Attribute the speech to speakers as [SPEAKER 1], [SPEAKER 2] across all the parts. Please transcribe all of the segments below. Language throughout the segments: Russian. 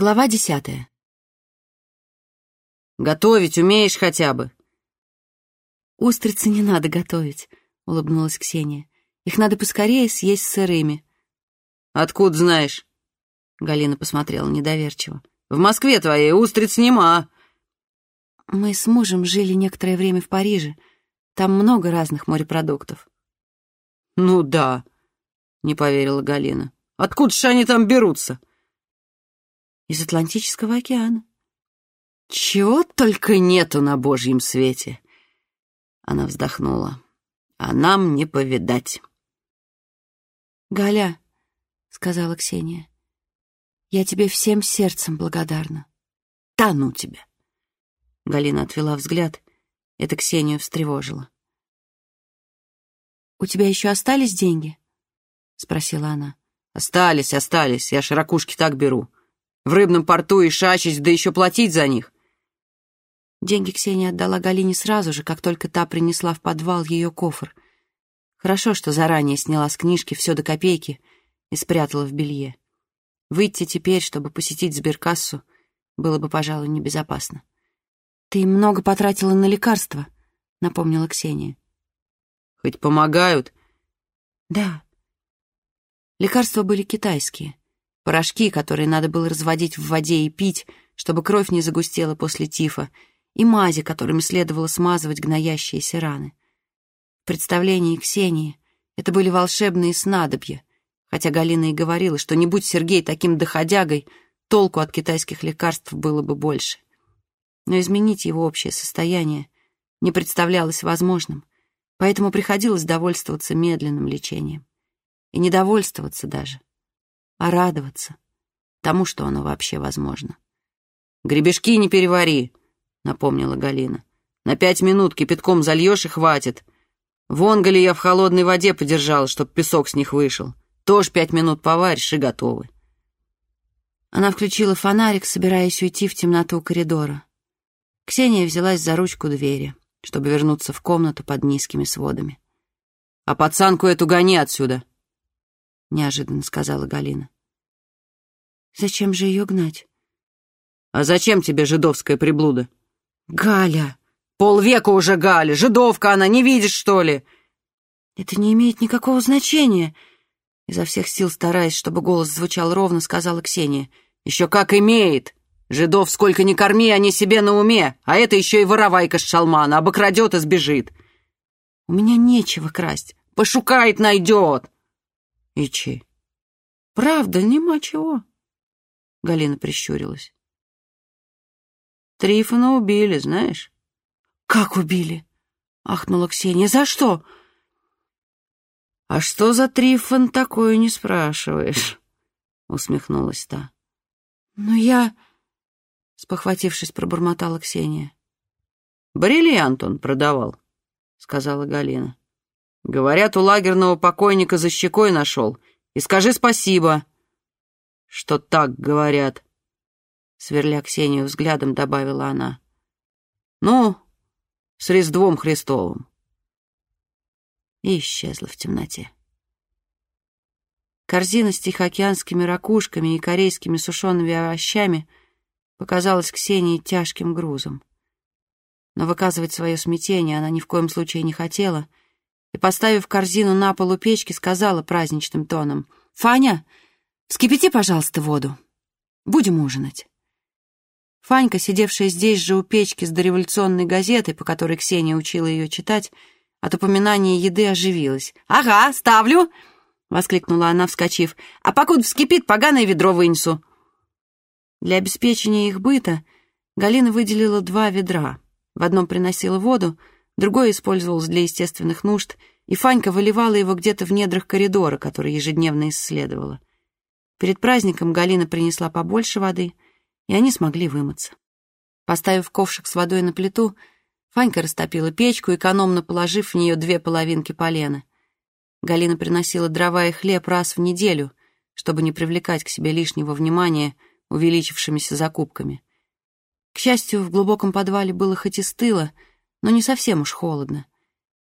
[SPEAKER 1] Глава десятая.
[SPEAKER 2] «Готовить умеешь хотя бы?»
[SPEAKER 1] «Устрицы не надо готовить», — улыбнулась Ксения. «Их надо поскорее съесть сырыми».
[SPEAKER 2] «Откуда знаешь?» Галина посмотрела недоверчиво. «В Москве твоей устриц нема».
[SPEAKER 1] «Мы с мужем жили некоторое время в Париже. Там много разных морепродуктов».
[SPEAKER 2] «Ну да», — не поверила Галина. «Откуда же они там берутся?»
[SPEAKER 1] Из Атлантического океана.
[SPEAKER 2] Чего только нету на Божьем свете. Она вздохнула. А нам не повидать.
[SPEAKER 1] «Галя», — сказала Ксения, — «я тебе всем сердцем благодарна».
[SPEAKER 2] «Да ну тебя!»
[SPEAKER 1] Галина отвела взгляд. Это Ксению встревожило. «У тебя еще остались деньги?» — спросила она.
[SPEAKER 2] «Остались, остались. Я широкушки так беру. В рыбном порту и шачить, да еще платить за них.
[SPEAKER 1] Деньги Ксения отдала Галине сразу же, как только та принесла в подвал ее кофр. Хорошо, что заранее сняла с книжки все до копейки и спрятала в белье. Выйти теперь, чтобы посетить сберкассу, было бы, пожалуй, небезопасно. «Ты много потратила на лекарства», — напомнила Ксения.
[SPEAKER 2] «Хоть помогают?»
[SPEAKER 1] «Да». Лекарства были китайские. Порошки, которые надо было разводить в воде и пить, чтобы кровь не загустела после тифа, и мази, которыми следовало смазывать гноящиеся раны. В представлении Ксении это были волшебные снадобья, хотя Галина и говорила, что не будь Сергей таким доходягой, толку от китайских лекарств было бы больше. Но изменить его общее состояние не представлялось возможным, поэтому приходилось довольствоваться медленным лечением. И не довольствоваться даже, а радоваться тому, что оно вообще возможно.
[SPEAKER 2] «Гребешки не перевари», — напомнила Галина. «На пять минут кипятком зальешь и хватит. Вон голи я в холодной воде подержала, чтоб песок с них вышел. Тоже пять минут поваришь и готовы».
[SPEAKER 1] Она включила фонарик, собираясь уйти в темноту коридора. Ксения взялась за ручку двери, чтобы вернуться в комнату под низкими сводами.
[SPEAKER 2] «А пацанку эту гони отсюда!»
[SPEAKER 1] — неожиданно сказала Галина. «Зачем же ее гнать?»
[SPEAKER 2] «А зачем тебе жидовская приблуда?»
[SPEAKER 1] «Галя!»
[SPEAKER 2] «Полвека уже Галя! Жидовка она, не видишь, что ли?»
[SPEAKER 1] «Это не имеет никакого значения!» Изо всех сил стараясь, чтобы голос звучал ровно, сказала Ксения.
[SPEAKER 2] «Еще как имеет! Жидов сколько ни корми, они себе на уме, а это еще и воровайка с шалмана, обокрадет и сбежит!»
[SPEAKER 1] «У меня нечего красть!»
[SPEAKER 2] «Пошукает, найдет!»
[SPEAKER 1] Ичи. Правда, нема чего. Галина прищурилась.
[SPEAKER 2] Трифона убили, знаешь?
[SPEAKER 1] Как убили? Ахнула Ксения. За что?
[SPEAKER 2] А что за Трифон такое, не спрашиваешь? Усмехнулась та.
[SPEAKER 1] Ну я... Спохватившись, пробормотала Ксения.
[SPEAKER 2] «Бриллиант он продавал», — сказала Галина. Говорят, у лагерного покойника за щекой нашел. И скажи спасибо, что так говорят. Сверля Ксению взглядом, добавила она. Ну, с Рездвом Христовым.
[SPEAKER 1] И исчезла в темноте. Корзина с тихоокеанскими ракушками и корейскими сушеными овощами показалась Ксении тяжким грузом. Но выказывать свое смятение она ни в коем случае не хотела — и, поставив корзину на полу печки, сказала праздничным тоном, «Фаня, вскипяти, пожалуйста, воду. Будем ужинать». Фанька, сидевшая здесь же у печки с дореволюционной газетой, по которой Ксения учила ее читать, от упоминания еды оживилась. «Ага, ставлю!» — воскликнула она, вскочив. «А покуда вскипит, поганое ведро вынесу». Для обеспечения их быта Галина выделила два ведра. В одном приносила воду, другой использовался для естественных нужд, и Фанька выливала его где-то в недрах коридора, который ежедневно исследовала. Перед праздником Галина принесла побольше воды, и они смогли вымыться. Поставив ковшик с водой на плиту, Фанька растопила печку, экономно положив в нее две половинки полена. Галина приносила дрова и хлеб раз в неделю, чтобы не привлекать к себе лишнего внимания увеличившимися закупками. К счастью, в глубоком подвале было хоть и стыло, но не совсем уж холодно.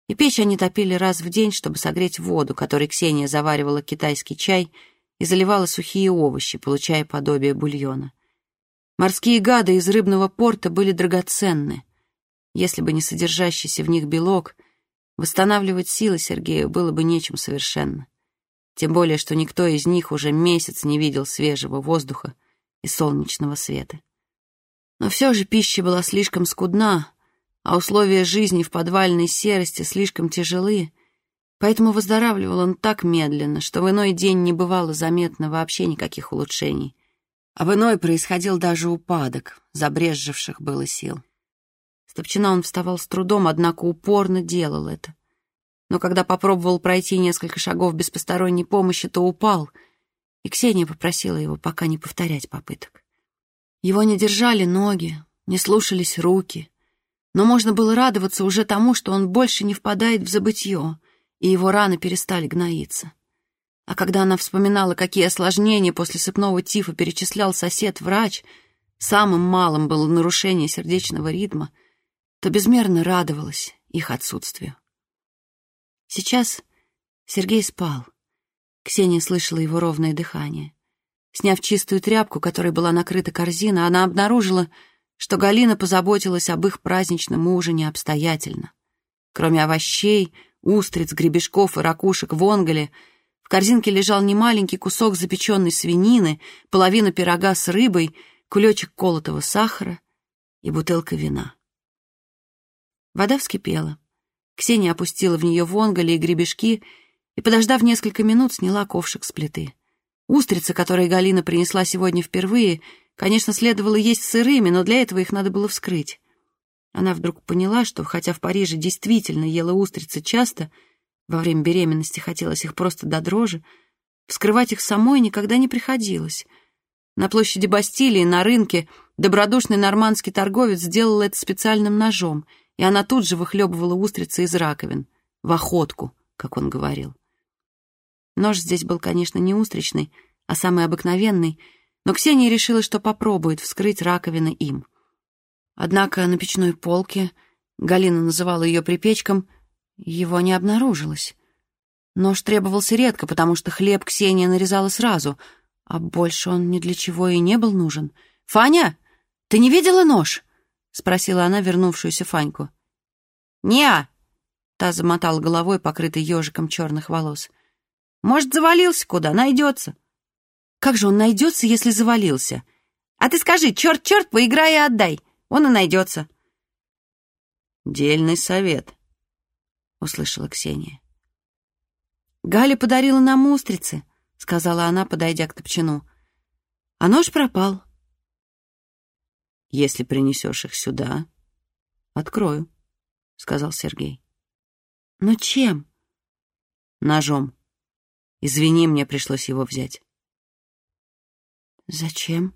[SPEAKER 1] И печь они топили раз в день, чтобы согреть воду, которой Ксения заваривала китайский чай и заливала сухие овощи, получая подобие бульона. Морские гады из рыбного порта были драгоценны. Если бы не содержащийся в них белок, восстанавливать силы Сергею было бы нечем совершенно. Тем более, что никто из них уже месяц не видел свежего воздуха и солнечного света. Но все же пища была слишком скудна, а условия жизни в подвальной серости слишком тяжелы, поэтому выздоравливал он так медленно, что в иной день не бывало заметно вообще никаких улучшений, а в иной происходил даже упадок, забрежживших было сил. С топчина он вставал с трудом, однако упорно делал это но когда попробовал пройти несколько шагов без посторонней помощи, то упал, и Ксения попросила его пока не повторять попыток. Его не держали ноги, не слушались руки, но можно было радоваться уже тому, что он больше не впадает в забытье, и его раны перестали гноиться. А когда она вспоминала, какие осложнения после сыпного тифа перечислял сосед-врач, самым малым было нарушение сердечного ритма, то безмерно радовалась их отсутствию. Сейчас Сергей спал. Ксения слышала его ровное дыхание. Сняв чистую тряпку, которой была накрыта корзина, она обнаружила, что Галина позаботилась об их праздничном ужине обстоятельно. Кроме овощей, устриц, гребешков и ракушек в онголе, в корзинке лежал немаленький кусок запеченной свинины, половина пирога с рыбой, кулечек колотого сахара и бутылка вина. Вода вскипела. Ксения опустила в нее вонголи и гребешки и, подождав несколько минут, сняла ковшик с плиты. Устрицы, которые Галина принесла сегодня впервые, конечно, следовало есть сырыми, но для этого их надо было вскрыть. Она вдруг поняла, что, хотя в Париже действительно ела устрицы часто, во время беременности хотелось их просто до дрожи, вскрывать их самой никогда не приходилось. На площади Бастилии, на рынке, добродушный нормандский торговец сделал это специальным ножом — и она тут же выхлебывала устрицы из раковин, в охотку, как он говорил. Нож здесь был, конечно, не устричный, а самый обыкновенный, но Ксения решила, что попробует вскрыть раковины им. Однако на печной полке, Галина называла ее припечком, его не обнаружилось. Нож требовался редко, потому что хлеб Ксения нарезала сразу, а больше он ни для чего и не был нужен. «Фаня, ты не видела нож?» — спросила она вернувшуюся Фаньку. «Не-а!» та замотала головой, покрытой ежиком черных волос. «Может, завалился куда? Найдется». «Как же он найдется, если завалился?» «А ты скажи, черт-черт, поиграй и отдай. Он и найдется».
[SPEAKER 2] «Дельный совет», — услышала Ксения.
[SPEAKER 1] «Галя подарила нам устрицы», — сказала она, подойдя к топчину. «А нож пропал».
[SPEAKER 2] Если принесешь их сюда, открою, — сказал Сергей.
[SPEAKER 1] Но чем?
[SPEAKER 2] Ножом. Извини, мне пришлось его взять.
[SPEAKER 1] Зачем?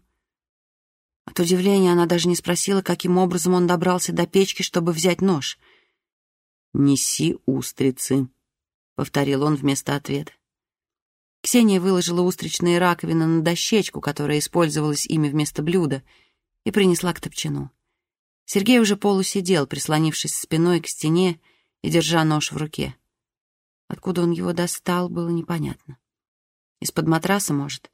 [SPEAKER 1] От удивления она даже не спросила, каким образом он добрался до печки, чтобы взять нож.
[SPEAKER 2] «Неси устрицы», — повторил он вместо ответа.
[SPEAKER 1] Ксения выложила устричные раковины на дощечку, которая использовалась ими вместо блюда — и принесла к топчину. Сергей уже полусидел, прислонившись спиной к стене и держа нож в руке. Откуда он его достал, было непонятно. Из-под матраса, может.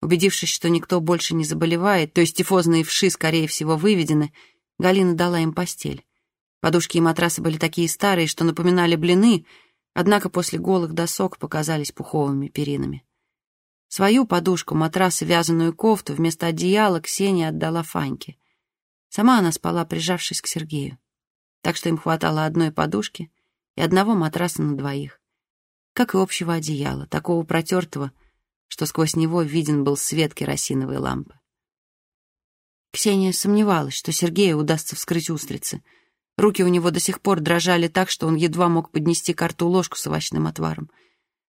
[SPEAKER 1] Убедившись, что никто больше не заболевает, то есть тифозные вши, скорее всего, выведены, Галина дала им постель. Подушки и матрасы были такие старые, что напоминали блины, однако после голых досок показались пуховыми перинами. Свою подушку, матрас и вязаную кофту вместо одеяла Ксения отдала Фаньке. Сама она спала, прижавшись к Сергею. Так что им хватало одной подушки и одного матраса на двоих. Как и общего одеяла, такого протертого, что сквозь него виден был свет керосиновой лампы. Ксения сомневалась, что Сергею удастся вскрыть устрицы. Руки у него до сих пор дрожали так, что он едва мог поднести к рту ложку с овощным отваром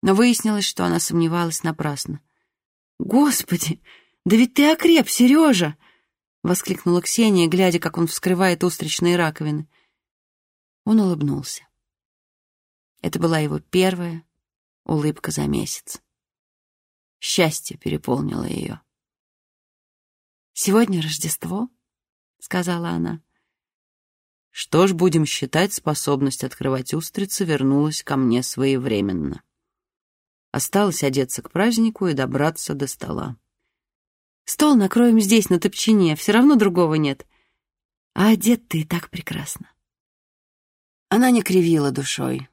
[SPEAKER 1] но выяснилось, что она сомневалась напрасно. «Господи, да ведь ты окреп, Сережа!» — воскликнула Ксения, глядя, как он вскрывает устричные раковины. Он улыбнулся. Это была его первая улыбка за месяц. Счастье переполнило ее. «Сегодня Рождество», — сказала она.
[SPEAKER 2] «Что ж, будем считать, способность открывать устрицы вернулась ко мне своевременно». Осталось одеться к празднику и добраться до стола.
[SPEAKER 1] Стол накроем здесь, на топчине, все равно другого нет. А одет ты и так прекрасно. Она не кривила душой.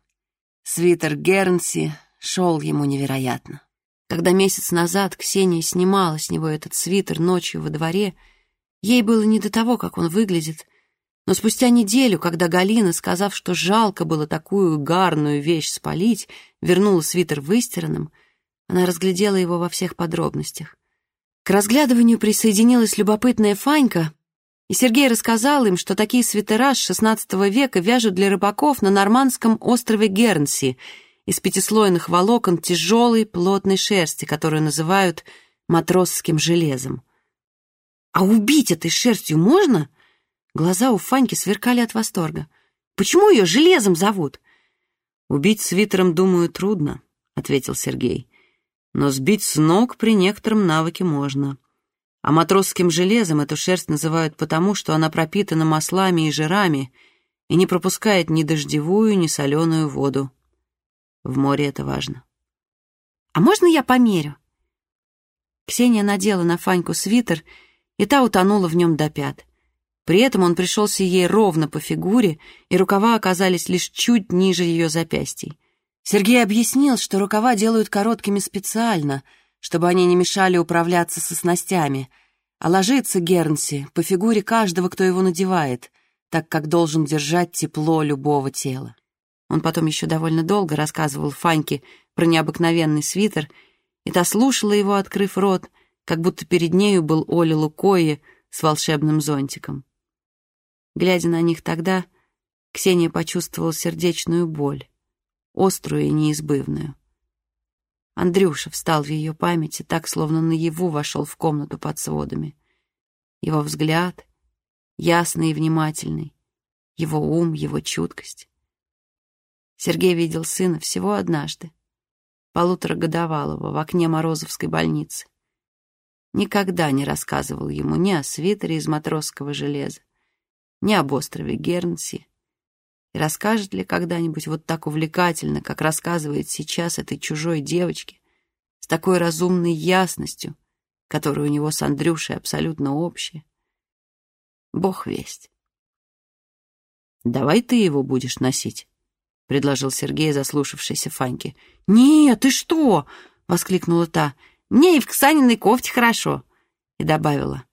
[SPEAKER 1] Свитер Гернси шел ему невероятно. Когда месяц назад Ксения снимала с него этот свитер ночью во дворе, ей было не до того, как он выглядит, но спустя неделю, когда Галина, сказав, что жалко было такую гарную вещь спалить, вернула свитер выстиранным, она разглядела его во всех подробностях. К разглядыванию присоединилась любопытная Фанька, и Сергей рассказал им, что такие свитера с XVI века вяжут для рыбаков на нормандском острове Гернси из пятислойных волокон тяжелой плотной шерсти, которую называют матросским железом. «А убить этой шерстью можно?» Глаза у Фаньки сверкали от восторга. «Почему ее железом зовут?»
[SPEAKER 2] «Убить свитером, думаю, трудно», — ответил Сергей. «Но сбить с ног при некотором навыке можно. А матросским железом эту шерсть называют потому, что она пропитана маслами и жирами и не пропускает ни дождевую, ни соленую воду. В море это важно».
[SPEAKER 1] «А можно я померю?» Ксения надела на Фаньку свитер, и та утонула в нем до пят. При этом он пришелся ей ровно по фигуре, и рукава оказались лишь чуть ниже ее запястий. Сергей объяснил, что рукава делают короткими специально, чтобы они не мешали управляться со снастями, а ложится Гернси по фигуре каждого, кто его надевает, так как должен держать тепло любого тела. Он потом еще довольно долго рассказывал Фаньке про необыкновенный свитер, и та слушала его, открыв рот, как будто перед нею был Оля Лукои с волшебным зонтиком. Глядя на них тогда, Ксения почувствовала сердечную боль, острую и неизбывную. Андрюша встал в ее памяти, так, словно наяву вошел в комнату под сводами. Его взгляд, ясный и внимательный, его ум, его чуткость. Сергей видел сына всего однажды, полуторагодовалого, в окне Морозовской больницы. Никогда не рассказывал ему ни о свитере из матросского железа, ни об острове Гернси. И расскажет ли когда-нибудь вот так увлекательно, как рассказывает сейчас этой чужой девочке, с такой разумной ясностью, которая у него с Андрюшей абсолютно общая? Бог весть.
[SPEAKER 2] «Давай ты его будешь носить», — предложил Сергей, заслушавшийся Фаньки.
[SPEAKER 1] «Нет, ты что?» — воскликнула та. «Мне и в Ксаниной кофте хорошо», — и добавила.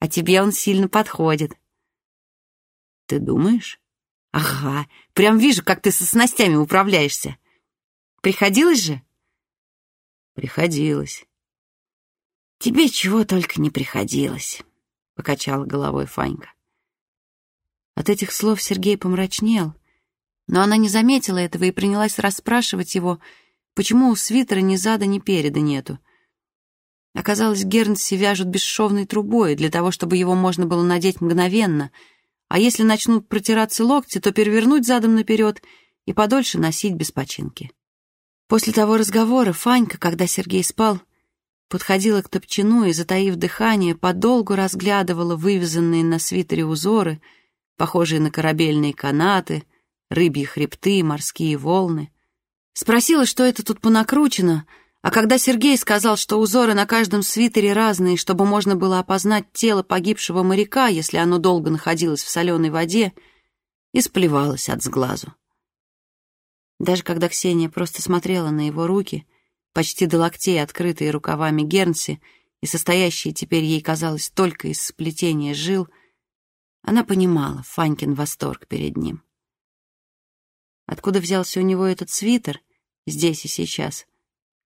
[SPEAKER 1] «А тебе он сильно подходит».
[SPEAKER 2] Ты думаешь?
[SPEAKER 1] Ага, прям вижу, как ты со снастями управляешься. Приходилось же?
[SPEAKER 2] Приходилось.
[SPEAKER 1] Тебе чего только не приходилось, покачала головой Фанька. От этих слов Сергей помрачнел, но она не заметила этого и принялась расспрашивать его, почему у свитера ни зада, ни переда нету. Оказалось, Гернси вяжут бесшовной трубой для того, чтобы его можно было надеть мгновенно — а если начнут протираться локти, то перевернуть задом наперед и подольше носить без починки. После того разговора Фанька, когда Сергей спал, подходила к топчину и, затаив дыхание, подолгу разглядывала вывязанные на свитере узоры, похожие на корабельные канаты, рыбьи хребты, морские волны. Спросила, что это тут понакручено — а когда Сергей сказал, что узоры на каждом свитере разные, чтобы можно было опознать тело погибшего моряка, если оно долго находилось в соленой воде, и сплевалась от сглазу. Даже когда Ксения просто смотрела на его руки, почти до локтей открытые рукавами Гернси и состоящие теперь ей казалось только из сплетения жил, она понимала Фанькин восторг перед ним. Откуда взялся у него этот свитер здесь и сейчас —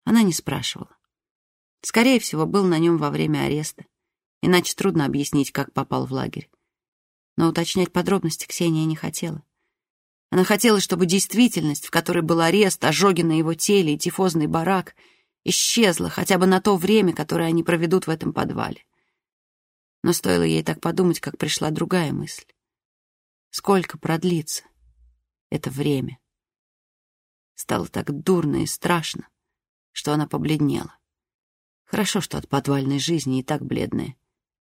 [SPEAKER 1] она не спрашивала. Скорее всего, был на нем во время ареста, иначе трудно объяснить, как попал в лагерь. Но уточнять подробности Ксения не хотела. Она хотела, чтобы действительность, в которой был арест, ожоги на его теле и тифозный барак, исчезла хотя бы на то время, которое они проведут в этом подвале. Но стоило ей так подумать, как пришла другая мысль. Сколько продлится это время? Стало так дурно и страшно что она побледнела. Хорошо, что от подвальной жизни и так бледная.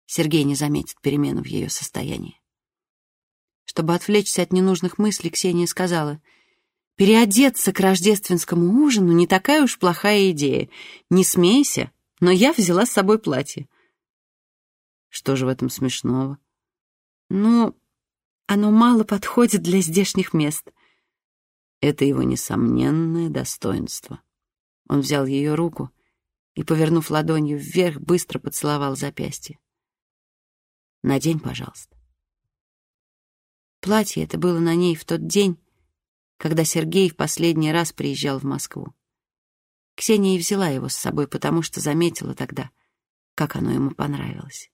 [SPEAKER 1] Сергей не заметит перемену в ее состоянии. Чтобы отвлечься от ненужных мыслей, Ксения сказала, «Переодеться к рождественскому ужину не такая уж плохая идея. Не смейся, но я взяла с собой платье.
[SPEAKER 2] Что же в этом смешного?
[SPEAKER 1] Ну, оно мало подходит для здешних мест.
[SPEAKER 2] Это его несомненное достоинство. Он взял ее руку и, повернув ладонью вверх, быстро поцеловал запястье. «Надень, пожалуйста».
[SPEAKER 1] Платье это было на ней в тот день, когда Сергей в последний раз приезжал в Москву. Ксения и взяла его с собой, потому что заметила тогда, как оно ему понравилось.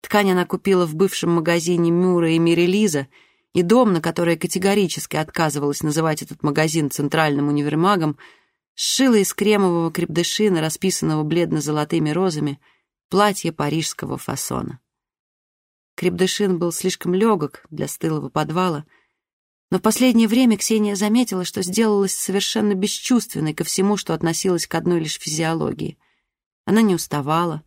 [SPEAKER 1] Ткань она купила в бывшем магазине Мюра и Мирелиза, и дом, на который категорически отказывалась называть этот магазин центральным универмагом, сшила из кремового крепдышина, расписанного бледно-золотыми розами, платье парижского фасона. Крепдышин был слишком легок для стылого подвала, но в последнее время Ксения заметила, что сделалась совершенно бесчувственной ко всему, что относилось к одной лишь физиологии. Она не уставала,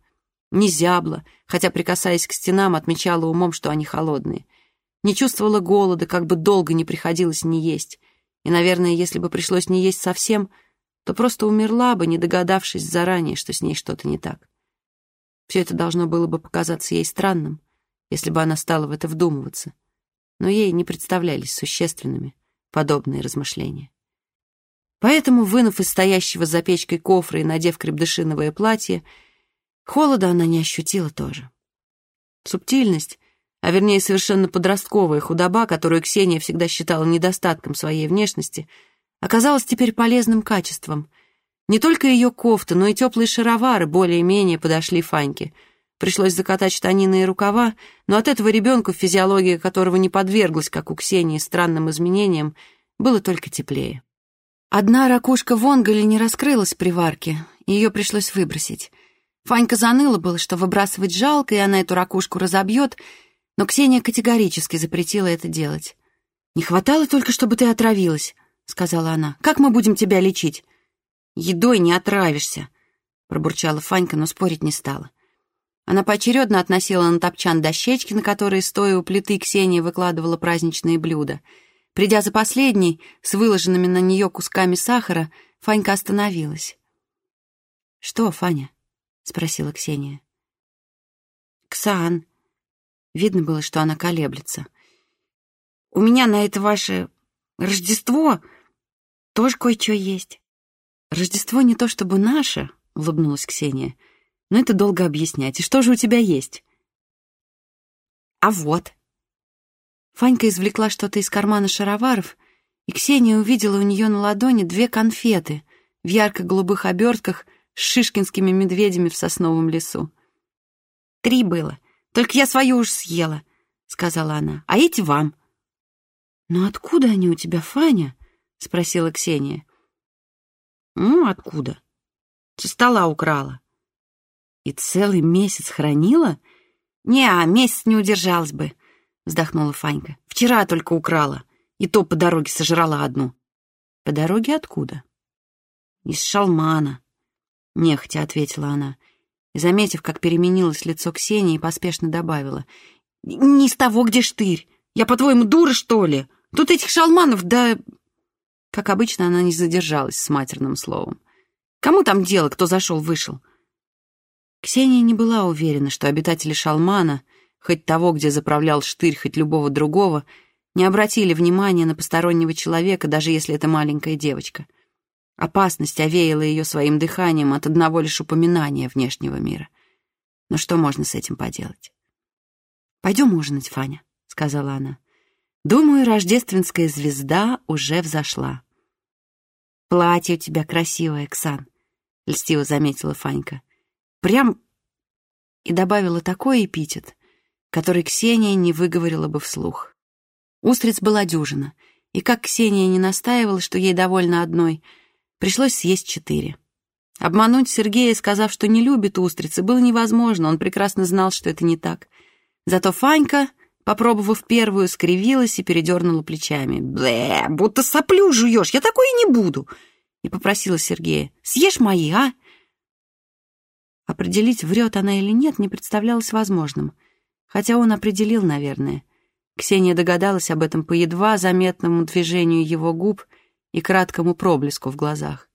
[SPEAKER 1] не зябла, хотя, прикасаясь к стенам, отмечала умом, что они холодные. Не чувствовала голода, как бы долго не приходилось не есть. И, наверное, если бы пришлось не есть совсем, то просто умерла бы, не догадавшись заранее, что с ней что-то не так. Все это должно было бы показаться ей странным, если бы она стала в это вдумываться. Но ей не представлялись существенными подобные размышления. Поэтому, вынув из стоящего за печкой кофра и надев крепдышиновое платье, Холода она не ощутила тоже. Субтильность, а вернее совершенно подростковая худоба, которую Ксения всегда считала недостатком своей внешности, оказалась теперь полезным качеством. Не только ее кофта, но и теплые шаровары более-менее подошли Фаньке. Пришлось закатать штанины и рукава, но от этого ребенку, физиология которого не подверглась, как у Ксении, странным изменениям, было только теплее. Одна ракушка Вонголи не раскрылась при варке, ее пришлось выбросить. Фанька заныла было, что выбрасывать жалко, и она эту ракушку разобьет, но Ксения категорически запретила это делать. «Не хватало только, чтобы ты отравилась», — сказала она. «Как мы будем тебя лечить?» «Едой не отравишься», — пробурчала Фанька, но спорить не стала. Она поочередно относила на топчан дощечки, на которые, стоя у плиты, Ксения выкладывала праздничные блюда. Придя за последней, с выложенными на нее кусками сахара, Фанька остановилась. «Что, Фаня?» — спросила Ксения. «Ксан». Видно было, что она колеблется. «У меня на это ваше Рождество тоже кое-что есть». «Рождество не то чтобы наше», — улыбнулась Ксения, «но это долго объяснять. И что же у тебя есть?» «А вот». Фанька извлекла что-то из кармана шароваров, и Ксения увидела у нее на ладони две конфеты в ярко-голубых обертках — с шишкинскими медведями в сосновом лесу. «Три было, только я свою уж съела», — сказала она, — «а эти вам». «Но откуда они у тебя, Фаня?» — спросила Ксения. «Ну, откуда? Со стола украла». «И целый месяц хранила?» «Не, а месяц не удержалась бы», — вздохнула Фанька. «Вчера только украла, и то по дороге сожрала одну». «По дороге откуда?» «Из Шалмана», — нехотя ответила она. И, заметив, как переменилось лицо Ксении, поспешно добавила. «Не с того, где штырь. Я, по-твоему, дура, что ли? Тут этих шалманов, да...» Как обычно, она не задержалась с матерным словом. «Кому там дело, кто зашел-вышел?» Ксения не была уверена, что обитатели Шалмана, хоть того, где заправлял штырь, хоть любого другого, не обратили внимания на постороннего человека, даже если это маленькая девочка — Опасность овеяла ее своим дыханием от одного лишь упоминания внешнего мира. Но что можно с этим поделать? «Пойдем ужинать, Фаня», — сказала она. «Думаю, рождественская звезда уже взошла». «Платье у тебя красивое, Ксан», — льстиво заметила Фанька. «Прям...» И добавила такой эпитет, который Ксения не выговорила бы вслух. Устриц была дюжина, и как Ксения не настаивала, что ей довольно одной — Пришлось съесть четыре. Обмануть Сергея, сказав, что не любит устрицы, было невозможно, он прекрасно знал, что это не так. Зато Фанька, попробовав первую, скривилась и передернула плечами. «Блэ, будто соплю жуешь, я такое не буду!» И попросила Сергея, «Съешь мои, а?» Определить, врет она или нет, не представлялось возможным. Хотя он определил, наверное. Ксения догадалась об этом по едва заметному движению его губ — и краткому проблеску в глазах.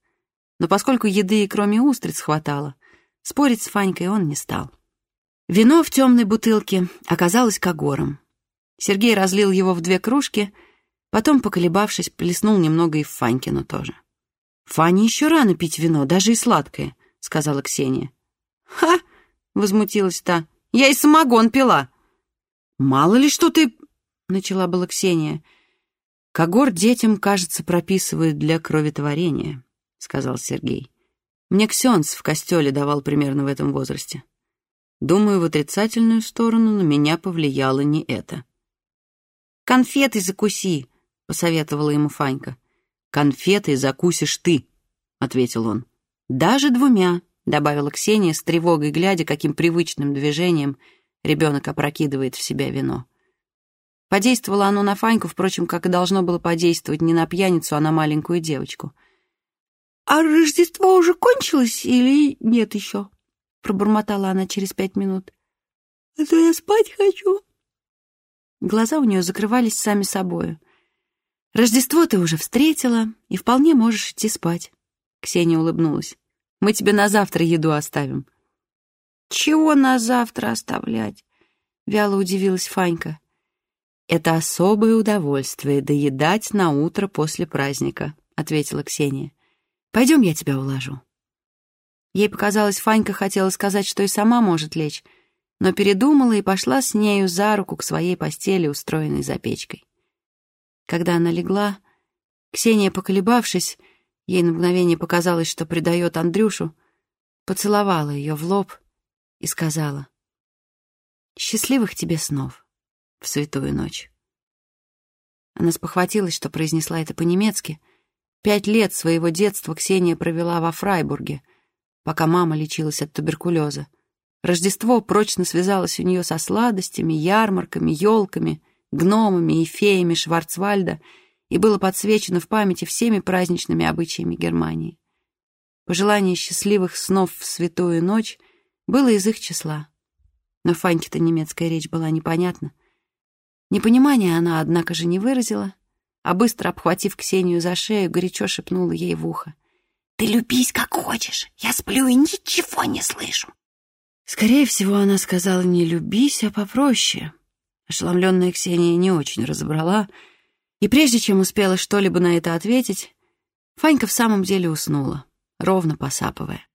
[SPEAKER 1] Но поскольку еды и кроме устриц хватало, спорить с Фанькой он не стал. Вино в темной бутылке оказалось когором. Сергей разлил его в две кружки, потом, поколебавшись, плеснул немного и в Фанькину тоже. «Фане еще рано пить вино, даже и сладкое», — сказала Ксения.
[SPEAKER 2] «Ха!» — возмутилась та. «Я и самогон пила».
[SPEAKER 1] «Мало ли что ты...» — начала была Ксения. «Когор детям, кажется, прописывают для кроветворения», — сказал Сергей. «Мне Ксенц в костеле давал примерно в этом возрасте. Думаю, в отрицательную сторону на меня повлияло не это».
[SPEAKER 2] «Конфеты закуси», — посоветовала ему Фанька.
[SPEAKER 1] «Конфеты закусишь ты», — ответил он.
[SPEAKER 2] «Даже двумя», — добавила Ксения с тревогой, глядя, каким привычным движением ребенок опрокидывает в себя вино. Подействовало оно на Фаньку, впрочем, как и должно было подействовать не на пьяницу, а на маленькую девочку.
[SPEAKER 3] «А Рождество уже кончилось или нет еще?» — пробормотала она через пять минут. «А то я спать хочу».
[SPEAKER 1] Глаза у нее закрывались сами собою. «Рождество ты уже встретила, и вполне можешь идти спать», — Ксения улыбнулась. «Мы тебе на завтра еду оставим».
[SPEAKER 3] «Чего на завтра оставлять?» — вяло удивилась Фанька.
[SPEAKER 1] «Это особое удовольствие — доедать на утро после праздника», — ответила Ксения. «Пойдем, я тебя уложу». Ей показалось, Фанька хотела сказать, что и сама может лечь, но передумала и пошла с нею за руку к своей постели, устроенной за печкой. Когда она легла, Ксения, поколебавшись, ей на мгновение показалось, что предает Андрюшу, поцеловала ее в лоб и сказала «Счастливых тебе снов в святую ночь». Она спохватилась, что произнесла это по-немецки. Пять лет своего детства Ксения провела во Фрайбурге, пока мама лечилась от туберкулеза. Рождество прочно связалось у нее со сладостями, ярмарками, елками, гномами и феями Шварцвальда и было подсвечено в памяти всеми праздничными обычаями Германии. Пожелание счастливых снов в святую ночь было из их числа. Но Фаньке-то немецкая речь была непонятна. Непонимания она, однако же, не выразила, а быстро обхватив Ксению за шею, горячо шепнула ей в ухо.
[SPEAKER 3] «Ты любись как хочешь, я сплю и ничего не слышу».
[SPEAKER 1] Скорее всего, она сказала не «любись», а попроще. Ошеломленная Ксения не очень разобрала, и прежде чем успела что-либо на это ответить, Фанька в самом деле уснула, ровно посапывая.